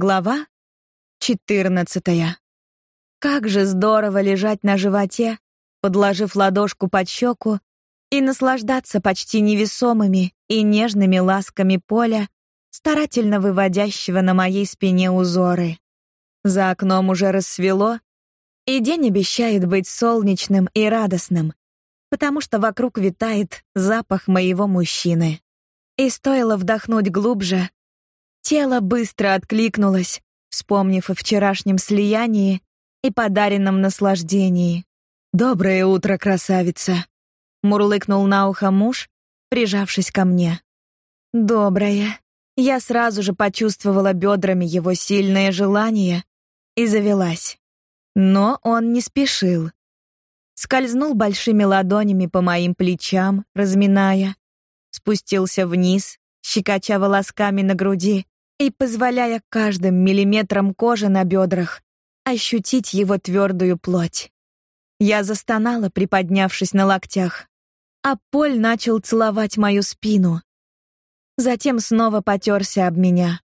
Глава 14. Как же здорово лежать на животе, подложив ладошку под щеку и наслаждаться почти невесомыми и нежными ласками поля, старательно выводящего на моей спине узоры. За окном уже рассвело, и день обещает быть солнечным и радостным, потому что вокруг витает запах моего мужчины. И стоило вдохнуть глубже, тело быстро откликнулось, вспомнив о вчерашнем слиянии и подаренном наслаждении. «Доброе утро, красавица!» — мурлыкнул на ухо муж, прижавшись ко мне. «Доброе». Я сразу же почувствовала бедрами его сильное желание и завелась. Но он не спешил. Скользнул большими ладонями по моим плечам, разминая, спустился вниз, щекоча волосками на груди и позволяя каждым миллиметром кожи на бедрах ощутить его твердую плоть. Я застонала, приподнявшись на локтях, а Поль начал целовать мою спину. Затем снова потерся об меня.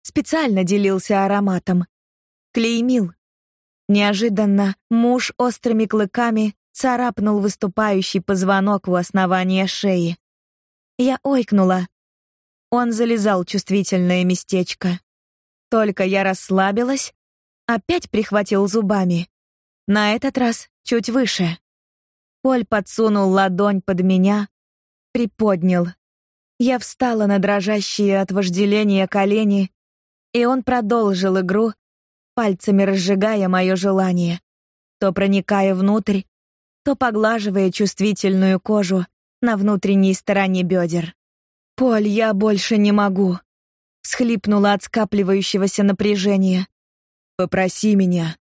Специально делился ароматом. Клеймил. Неожиданно муж острыми клыками царапнул выступающий позвонок у основания шеи. Я ойкнула, он залезал чувствительное местечко. Только я расслабилась, опять прихватил зубами. На этот раз чуть выше. Поль подсунул ладонь под меня, приподнял. Я встала на дрожащие от вожделения колени, и он продолжил игру, пальцами разжигая мое желание, то проникая внутрь, то поглаживая чувствительную кожу на внутренней стороне бедер. «Поль, я больше не могу», — схлипнула от скапливающегося напряжения. «Попроси меня,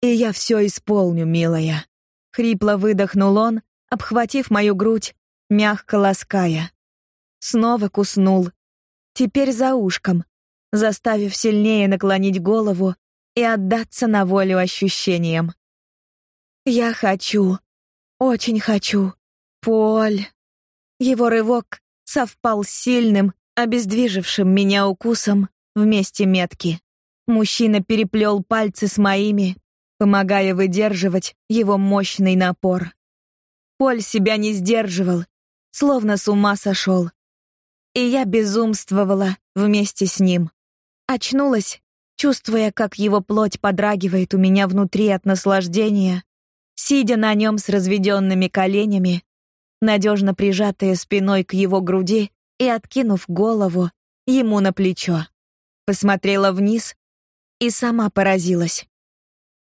и я все исполню, милая». Хрипло выдохнул он, обхватив мою грудь, мягко лаская. Снова куснул. Теперь за ушком, заставив сильнее наклонить голову и отдаться на волю ощущениям. «Я хочу, очень хочу, Поль». Его рывок совпал с сильным, обездвижившим меня укусом вместе метки. Мужчина переплел пальцы с моими, помогая выдерживать его мощный напор. Поль себя не сдерживал, словно с ума сошел. И я безумствовала вместе с ним. Очнулась, чувствуя, как его плоть подрагивает у меня внутри от наслаждения, сидя на нем с разведенными коленями надежно прижатая спиной к его груди и откинув голову ему на плечо. Посмотрела вниз и сама поразилась.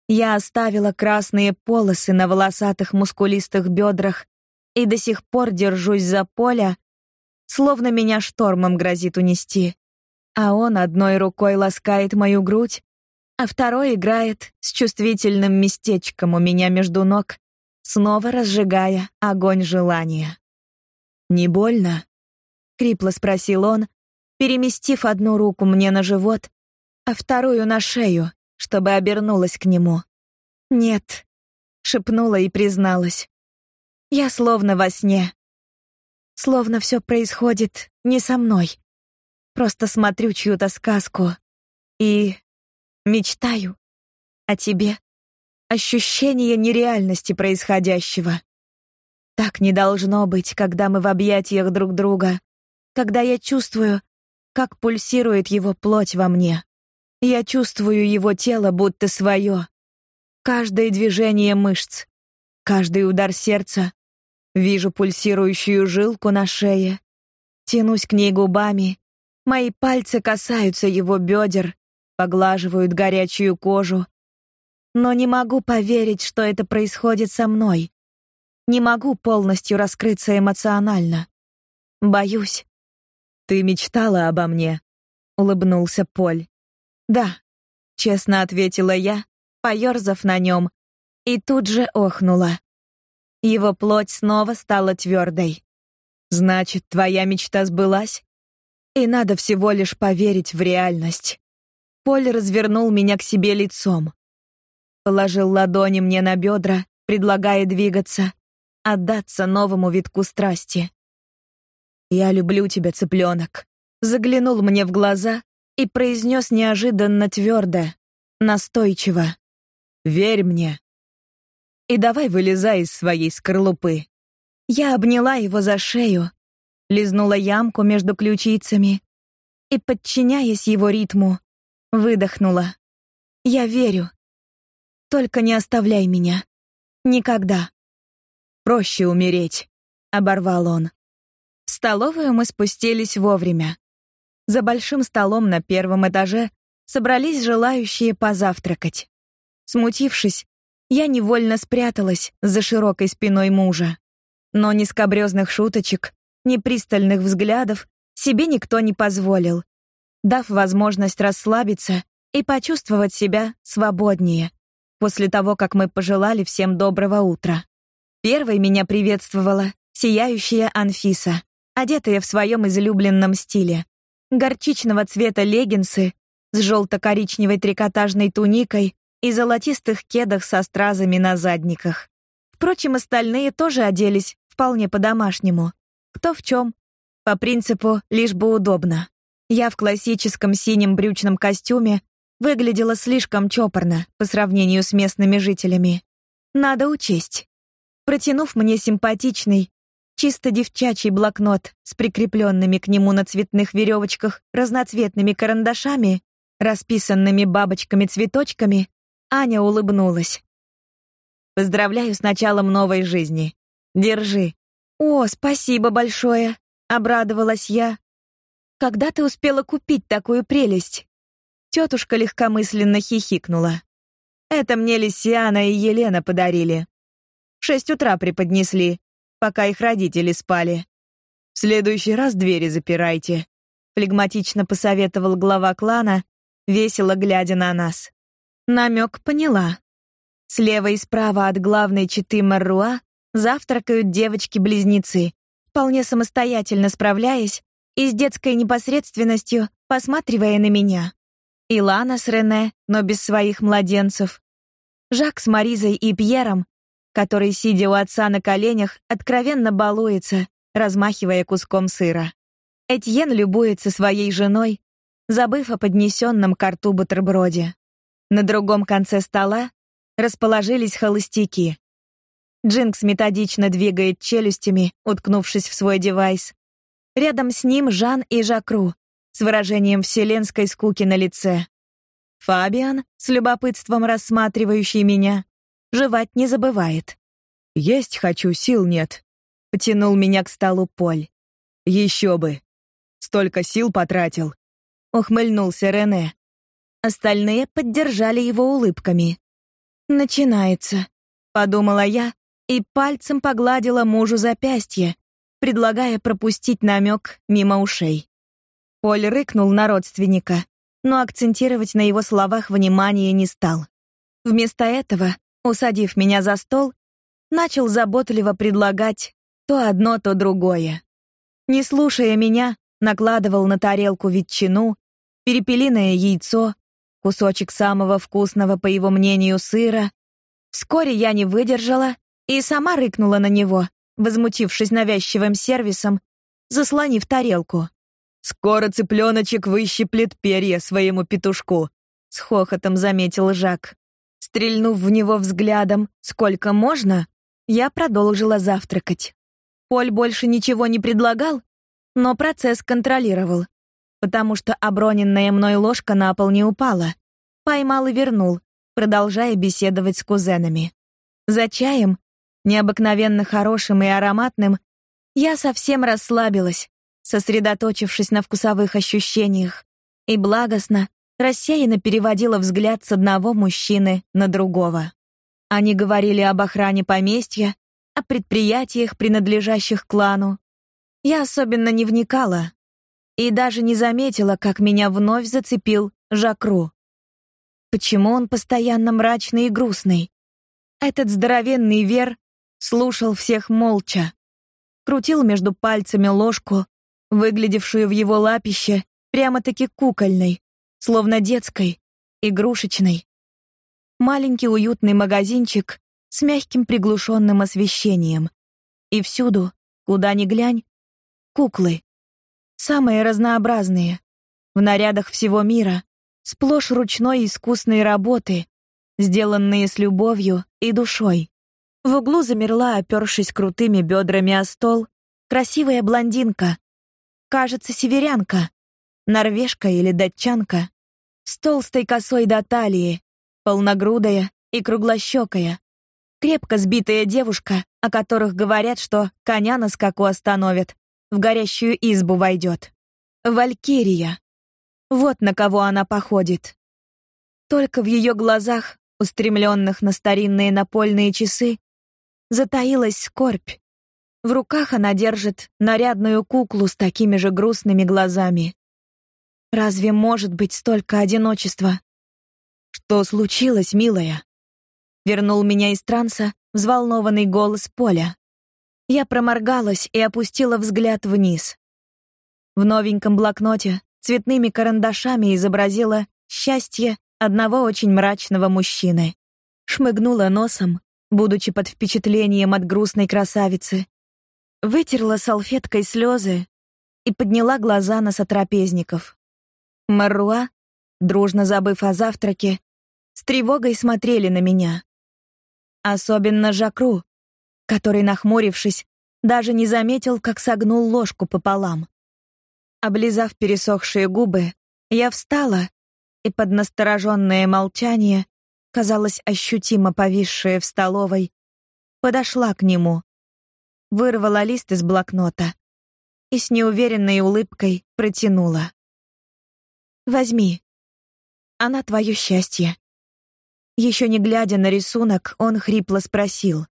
Я оставила красные полосы на волосатых мускулистых бедрах и до сих пор держусь за поля, словно меня штормом грозит унести. А он одной рукой ласкает мою грудь, а второй играет с чувствительным местечком у меня между ног снова разжигая огонь желания. «Не больно?» — хрипло спросил он, переместив одну руку мне на живот, а вторую на шею, чтобы обернулась к нему. «Нет», — шепнула и призналась. «Я словно во сне. Словно все происходит не со мной. Просто смотрю чью-то сказку и мечтаю о тебе» ощущение нереальности происходящего. Так не должно быть, когда мы в объятиях друг друга, когда я чувствую, как пульсирует его плоть во мне. Я чувствую его тело будто свое. Каждое движение мышц, каждый удар сердца. Вижу пульсирующую жилку на шее. Тянусь к ней губами. Мои пальцы касаются его бедер, поглаживают горячую кожу, но не могу поверить, что это происходит со мной. Не могу полностью раскрыться эмоционально. Боюсь. Ты мечтала обо мне, улыбнулся Поль. Да, честно ответила я, поерзав на нем, и тут же охнула. Его плоть снова стала твердой. Значит, твоя мечта сбылась? И надо всего лишь поверить в реальность. Поль развернул меня к себе лицом положил ладони мне на бедра предлагая двигаться, отдаться новому витку страсти. «Я люблю тебя, цыпленок», заглянул мне в глаза и произнес неожиданно твердо, настойчиво. «Верь мне. И давай вылезай из своей скорлупы». Я обняла его за шею, лизнула ямку между ключицами и, подчиняясь его ритму, выдохнула. «Я верю. Только не оставляй меня. Никогда». «Проще умереть», — оборвал он. В столовую мы спустились вовремя. За большим столом на первом этаже собрались желающие позавтракать. Смутившись, я невольно спряталась за широкой спиной мужа. Но ни скабрёзных шуточек, ни пристальных взглядов себе никто не позволил, дав возможность расслабиться и почувствовать себя свободнее после того, как мы пожелали всем доброго утра. Первой меня приветствовала сияющая Анфиса, одетая в своем излюбленном стиле. Горчичного цвета леггинсы с желто-коричневой трикотажной туникой и золотистых кедах со стразами на задниках. Впрочем, остальные тоже оделись вполне по-домашнему. Кто в чем, По принципу «лишь бы удобно». Я в классическом синем брючном костюме выглядела слишком чопорно по сравнению с местными жителями. Надо учесть. Протянув мне симпатичный, чисто девчачий блокнот с прикрепленными к нему на цветных веревочках разноцветными карандашами, расписанными бабочками-цветочками, Аня улыбнулась. Поздравляю с началом новой жизни. Держи. О, спасибо большое, обрадовалась я. Когда ты успела купить такую прелесть? Тетушка легкомысленно хихикнула. Это мне Лисиана и Елена подарили. В шесть утра преподнесли, пока их родители спали. В следующий раз двери запирайте, флегматично посоветовал глава клана, весело глядя на нас. Намек поняла. Слева и справа от главной четы Марруа завтракают девочки-близнецы, вполне самостоятельно справляясь и с детской непосредственностью посматривая на меня. Илана с Рене, но без своих младенцев. Жак с Маризой и Пьером, который, сидя у отца на коленях, откровенно балуется, размахивая куском сыра. Этьен любуется своей женой, забыв о поднесенном к рту бутерброде. На другом конце стола расположились холостяки. Джинкс методично двигает челюстями, уткнувшись в свой девайс. Рядом с ним Жан и Жакру с выражением вселенской скуки на лице. Фабиан, с любопытством рассматривающий меня, жевать не забывает. Есть хочу, сил нет. Потянул меня к столу Поль. Еще бы. Столько сил потратил. Ухмыльнулся Рене. Остальные поддержали его улыбками. Начинается, подумала я и пальцем погладила мужу запястье, предлагая пропустить намек мимо ушей. Поль рыкнул на родственника, но акцентировать на его словах внимание не стал. Вместо этого, усадив меня за стол, начал заботливо предлагать то одно, то другое. Не слушая меня, накладывал на тарелку ветчину, перепелиное яйцо, кусочек самого вкусного, по его мнению, сыра. Вскоре я не выдержала и сама рыкнула на него, возмутившись навязчивым сервисом, заслонив тарелку. «Скоро цыпленочек выщиплет перья своему петушку», — с хохотом заметил Жак. Стрельнув в него взглядом «Сколько можно?», я продолжила завтракать. Поль больше ничего не предлагал, но процесс контролировал, потому что оброненная мной ложка на пол не упала. Поймал и вернул, продолжая беседовать с кузенами. За чаем, необыкновенно хорошим и ароматным, я совсем расслабилась, сосредоточившись на вкусовых ощущениях, и благостно, рассеянно переводила взгляд с одного мужчины на другого. Они говорили об охране поместья, о предприятиях, принадлежащих клану. Я особенно не вникала и даже не заметила, как меня вновь зацепил Жакру. Почему он постоянно мрачный и грустный? Этот здоровенный Вер слушал всех молча, крутил между пальцами ложку, выглядевшую в его лапище прямо-таки кукольной, словно детской, игрушечной. Маленький уютный магазинчик с мягким приглушенным освещением. И всюду, куда ни глянь, куклы. Самые разнообразные, в нарядах всего мира, сплошь ручной искусной работы, сделанные с любовью и душой. В углу замерла, опёршись крутыми бедрами о стол, красивая блондинка. Кажется, северянка, норвежка или датчанка, с толстой косой до талии, полногрудая и круглощекая. Крепко сбитая девушка, о которых говорят, что коня на скаку остановит, в горящую избу войдет. Валькирия. Вот на кого она походит. Только в ее глазах, устремленных на старинные напольные часы, затаилась скорбь. В руках она держит нарядную куклу с такими же грустными глазами. Разве может быть столько одиночества? Что случилось, милая? Вернул меня из транса взволнованный голос Поля. Я проморгалась и опустила взгляд вниз. В новеньком блокноте цветными карандашами изобразила счастье одного очень мрачного мужчины. Шмыгнула носом, будучи под впечатлением от грустной красавицы. Вытерла салфеткой слезы и подняла глаза на сотрапезников. Маруа, дружно забыв о завтраке, с тревогой смотрели на меня. Особенно Жакру, который, нахмурившись, даже не заметил, как согнул ложку пополам. Облизав пересохшие губы, я встала и под настороженное молчание, казалось ощутимо повисшее в столовой, подошла к нему, вырвала лист из блокнота и с неуверенной улыбкой протянула. «Возьми. Она твое счастье». Еще не глядя на рисунок, он хрипло спросил.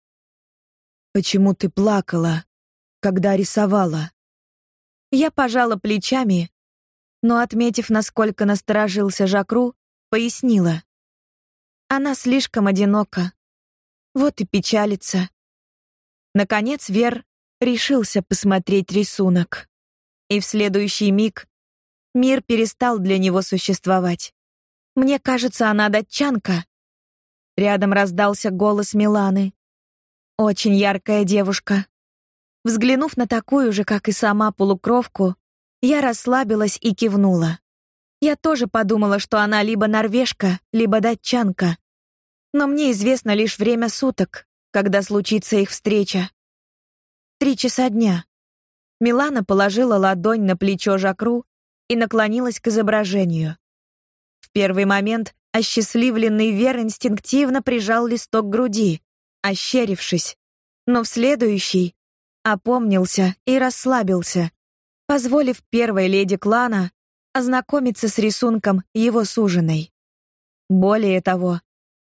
«Почему ты плакала, когда рисовала?» Я пожала плечами, но, отметив, насколько насторожился Жакру, пояснила. Она слишком одинока. Вот и печалится. Наконец Вер решился посмотреть рисунок. И в следующий миг мир перестал для него существовать. Мне кажется, она датчанка. Рядом раздался голос Миланы. Очень яркая девушка. Взглянув на такую же, как и сама полукровку, я расслабилась и кивнула. Я тоже подумала, что она либо норвежка, либо датчанка. Но мне известно лишь время суток, когда случится их встреча. Три часа дня. Милана положила ладонь на плечо Жакру и наклонилась к изображению. В первый момент осчастливленный Вер инстинктивно прижал листок к груди, ощерившись, но в следующий опомнился и расслабился, позволив первой леди клана ознакомиться с рисунком его суженой. Более того,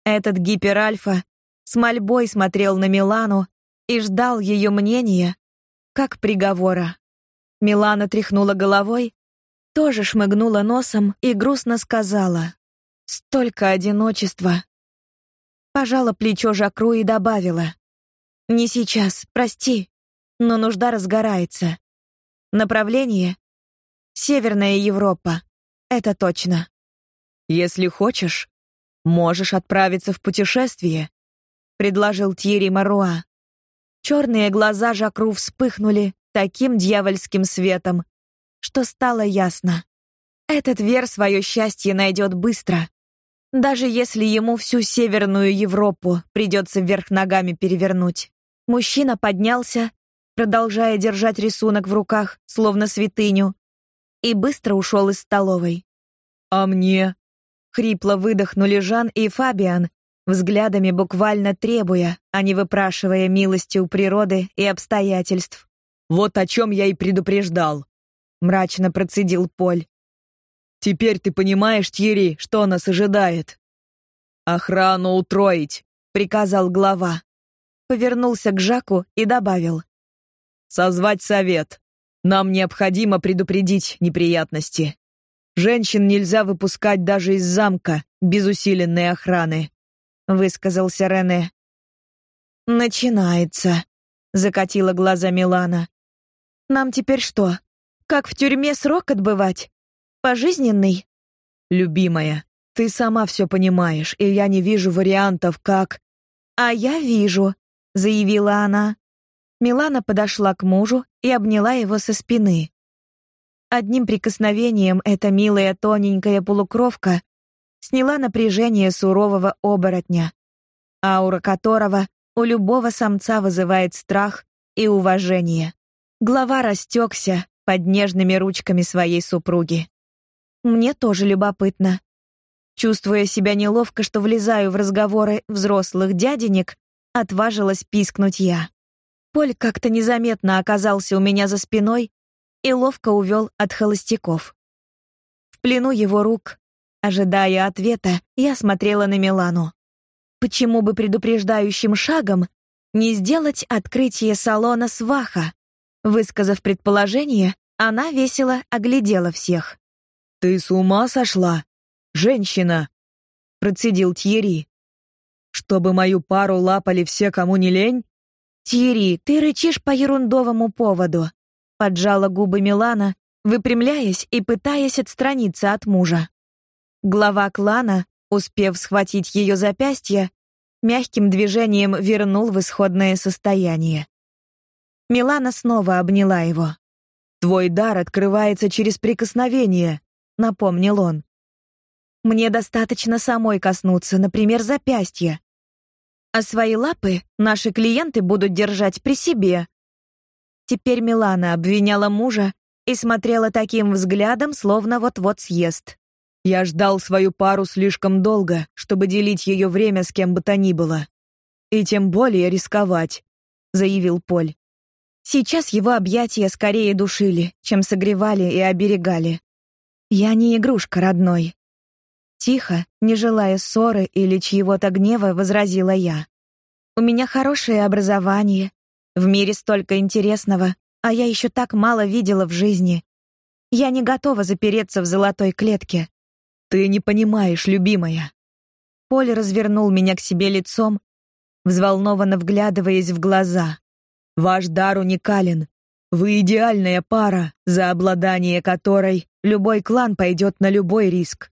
этот гиперальфа с мольбой смотрел на Милану и ждал ее мнения, как приговора. Милана тряхнула головой, тоже шмыгнула носом и грустно сказала: "Столько одиночества". Пожала плечо Жакру и добавила: "Не сейчас, прости но нужда разгорается. Направление — Северная Европа. Это точно. Если хочешь, можешь отправиться в путешествие, предложил Тьерри Маруа. Черные глаза Жакру вспыхнули таким дьявольским светом, что стало ясно. Этот Вер свое счастье найдет быстро, даже если ему всю Северную Европу придется вверх ногами перевернуть. Мужчина поднялся продолжая держать рисунок в руках, словно святыню, и быстро ушел из столовой. «А мне?» — хрипло выдохнули Жан и Фабиан, взглядами буквально требуя, а не выпрашивая милости у природы и обстоятельств. «Вот о чем я и предупреждал», — мрачно процедил Поль. «Теперь ты понимаешь, Тьерри, что нас ожидает?» «Охрану утроить», — приказал глава. Повернулся к Жаку и добавил. Созвать совет. Нам необходимо предупредить неприятности. Женщин нельзя выпускать даже из замка без усиленной охраны, высказался Рене. Начинается, закатила глаза Милана. Нам теперь что? Как в тюрьме срок отбывать? Пожизненный? Любимая, ты сама все понимаешь, и я не вижу вариантов, как А я вижу, заявила она. Милана подошла к мужу и обняла его со спины. Одним прикосновением эта милая тоненькая полукровка сняла напряжение сурового оборотня, аура которого у любого самца вызывает страх и уважение. Глава растекся под нежными ручками своей супруги. Мне тоже любопытно. Чувствуя себя неловко, что влезаю в разговоры взрослых дяденек, отважилась пискнуть я. Поль как-то незаметно оказался у меня за спиной и ловко увел от холостяков. В плену его рук, ожидая ответа, я смотрела на Милану. Почему бы предупреждающим шагом не сделать открытие салона сваха? Высказав предположение, она весело оглядела всех. Ты с ума сошла, женщина, процедил Тьерри. Чтобы мою пару лапали все, кому не лень? Тьерри, ты рычишь по ерундовому поводу, поджала губы Милана, выпрямляясь и пытаясь отстраниться от мужа. Глава клана, успев схватить ее запястье, мягким движением вернул в исходное состояние. Милана снова обняла его. Твой дар открывается через прикосновение, напомнил он. Мне достаточно самой коснуться, например, запястья. А свои лапы наши клиенты будут держать при себе. Теперь Милана обвиняла мужа и смотрела таким взглядом, словно вот-вот съест. Я ждал свою пару слишком долго, чтобы делить ее время с кем бы то ни было. И тем более рисковать, заявил Поль. Сейчас его объятия скорее душили, чем согревали и оберегали. Я не игрушка, родной. Тихо, не желая ссоры или чьего-то гнева, возразила я. У меня хорошее образование, в мире столько интересного, а я еще так мало видела в жизни. Я не готова запереться в золотой клетке. Ты не понимаешь, любимая. Поль развернул меня к себе лицом, взволнованно вглядываясь в глаза. Ваш дар уникален. Вы идеальная пара, за обладание которой любой клан пойдет на любой риск.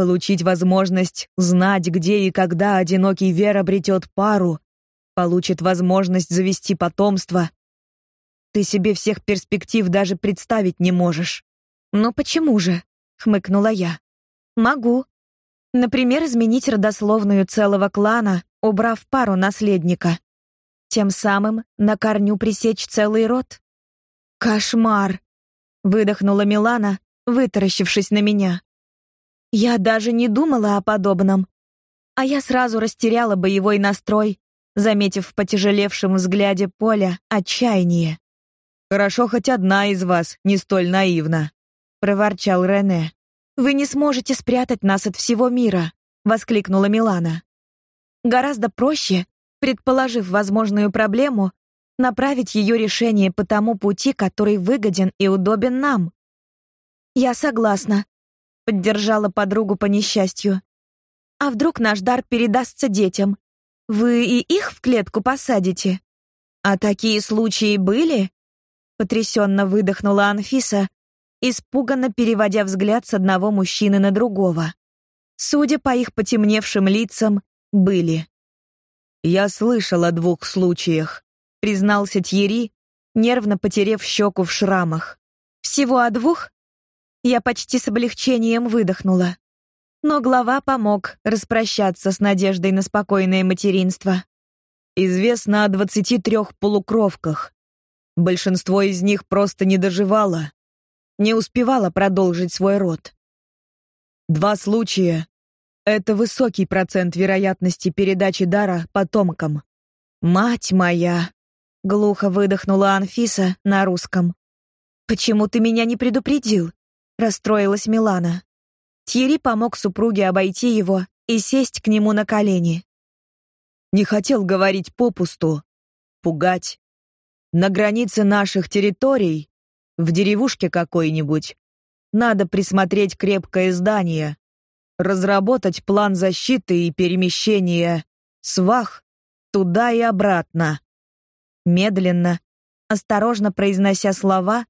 Получить возможность знать, где и когда одинокий Вер обретет пару, получит возможность завести потомство. Ты себе всех перспектив даже представить не можешь. Но почему же? хмыкнула я. Могу. Например, изменить родословную целого клана, убрав пару наследника тем самым на корню пресечь целый род. Кошмар, выдохнула Милана, вытаращившись на меня. Я даже не думала о подобном. А я сразу растеряла боевой настрой, заметив в потяжелевшем взгляде Поля отчаяние. Хорошо хоть одна из вас не столь наивна, проворчал Рене. Вы не сможете спрятать нас от всего мира, воскликнула Милана. Гораздо проще предположив возможную проблему, направить ее решение по тому пути, который выгоден и удобен нам. Я согласна, поддержала подругу по несчастью. А вдруг наш дар передастся детям? Вы и их в клетку посадите? А такие случаи были? потрясенно выдохнула Анфиса, испуганно переводя взгляд с одного мужчины на другого. Судя по их потемневшим лицам, были. Я слышал о двух случаях, признался Тьери, нервно потерев щеку в шрамах. Всего о двух? Я почти с облегчением выдохнула. Но глава помог распрощаться с надеждой на спокойное материнство. Известно о двадцати трех полукровках. Большинство из них просто не доживало, не успевало продолжить свой род. Два случая это высокий процент вероятности передачи дара потомкам. Мать моя, глухо выдохнула Анфиса на русском. Почему ты меня не предупредил? Расстроилась Милана. Тьерри помог супруге обойти его и сесть к нему на колени. Не хотел говорить попусту, пугать. На границе наших территорий, в деревушке какой-нибудь, надо присмотреть крепкое здание, разработать план защиты и перемещения свах туда и обратно. Медленно, осторожно произнося слова,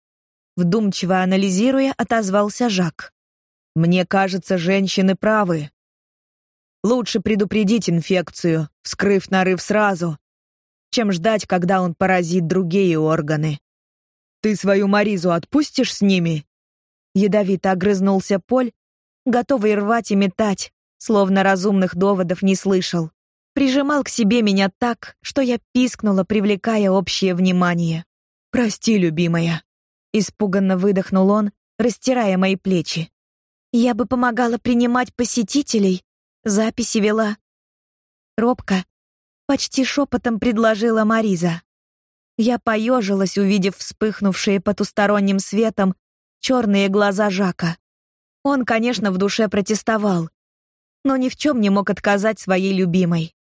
вдумчиво анализируя, отозвался Жак. Мне кажется, женщины правы. Лучше предупредить инфекцию, вскрыв нарыв сразу, чем ждать, когда он поразит другие органы. Ты свою Маризу отпустишь с ними? Ядовито огрызнулся Поль, готовый рвать и метать, словно разумных доводов не слышал. Прижимал к себе меня так, что я пискнула, привлекая общее внимание. Прости, любимая, испуганно выдохнул он, растирая мои плечи. Я бы помогала принимать посетителей, записи вела. Робко, почти шепотом предложила Мариза. Я поежилась, увидев вспыхнувшие потусторонним светом черные глаза Жака. Он, конечно, в душе протестовал, но ни в чем не мог отказать своей любимой.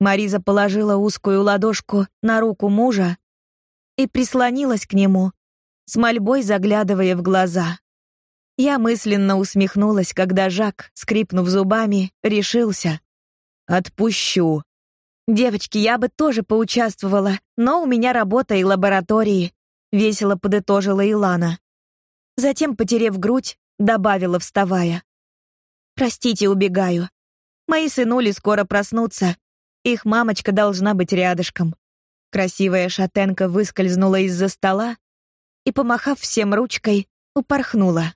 Мариза положила узкую ладошку на руку мужа и прислонилась к нему, с мольбой заглядывая в глаза. Я мысленно усмехнулась, когда Жак, скрипнув зубами, решился. «Отпущу». «Девочки, я бы тоже поучаствовала, но у меня работа и лаборатории», — весело подытожила Илана. Затем, потерев грудь, добавила, вставая. «Простите, убегаю. Мои сынули скоро проснутся. Их мамочка должна быть рядышком». Красивая шатенка выскользнула из-за стола и, помахав всем ручкой, упорхнула.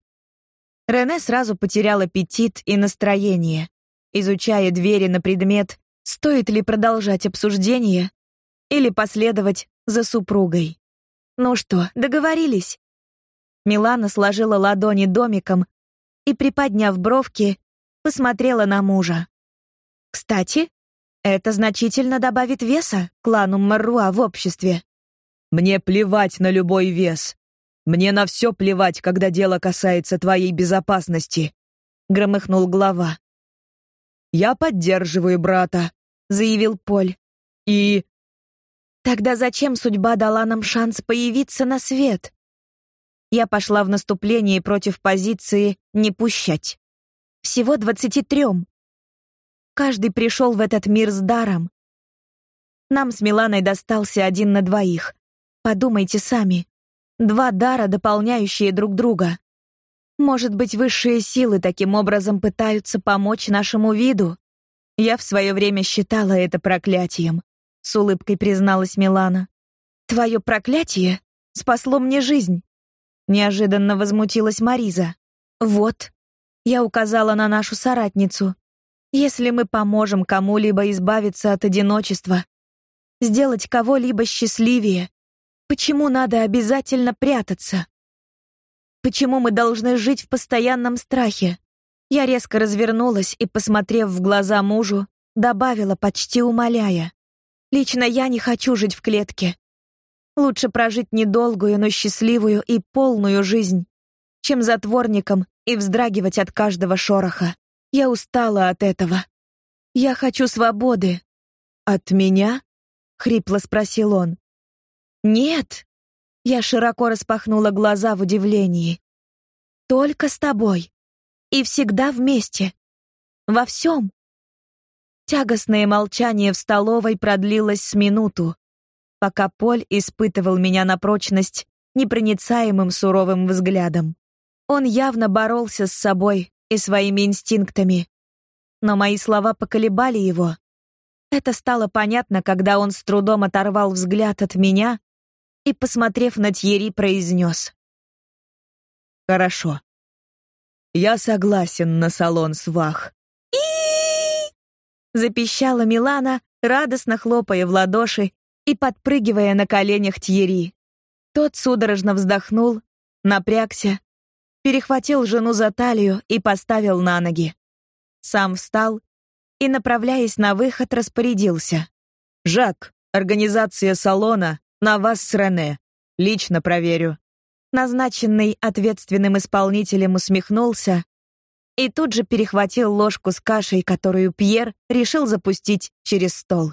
Рене сразу потерял аппетит и настроение, изучая двери на предмет, стоит ли продолжать обсуждение или последовать за супругой. Ну что, договорились? Милана сложила ладони домиком и, приподняв бровки, посмотрела на мужа. Кстати, это значительно добавит веса клану Маруа в обществе. Мне плевать на любой вес, мне на все плевать, когда дело касается твоей безопасности, громыхнул глава. Я поддерживаю брата, заявил Поль. И Тогда зачем судьба дала нам шанс появиться на свет? Я пошла в наступление против позиции не пущать. Всего двадцати трем. Каждый пришел в этот мир с даром. Нам с Миланой достался один на двоих. Подумайте сами. Два дара, дополняющие друг друга. Может быть, высшие силы таким образом пытаются помочь нашему виду? Я в свое время считала это проклятием, с улыбкой призналась Милана. Твое проклятие спасло мне жизнь. Неожиданно возмутилась Мариза. Вот, я указала на нашу соратницу. Если мы поможем кому-либо избавиться от одиночества, сделать кого-либо счастливее, Почему надо обязательно прятаться? Почему мы должны жить в постоянном страхе? Я резко развернулась и, посмотрев в глаза мужу, добавила, почти умоляя: "Лично я не хочу жить в клетке. Лучше прожить недолгую, но счастливую и полную жизнь, чем затворником и вздрагивать от каждого шороха. Я устала от этого. Я хочу свободы. От меня? хрипло спросил он. Нет. Я широко распахнула глаза в удивлении. Только с тобой. И всегда вместе. Во всем. Тягостное молчание в столовой продлилось с минуту, пока Поль испытывал меня на прочность непроницаемым суровым взглядом. Он явно боролся с собой и своими инстинктами. Но мои слова поколебали его. Это стало понятно, когда он с трудом оторвал взгляд от меня и, посмотрев на Тьери, произнес. «Хорошо. Я согласен на салон свах». Запищала Милана, радостно хлопая в ладоши и подпрыгивая на коленях Тьери. Тот судорожно вздохнул, напрягся, перехватил жену за талию и поставил на ноги. Сам встал и, направляясь на выход, распорядился: "Жак, организация салона на вас с Рене. Лично проверю. Назначенный ответственным исполнителем усмехнулся и тут же перехватил ложку с кашей, которую Пьер решил запустить через стол.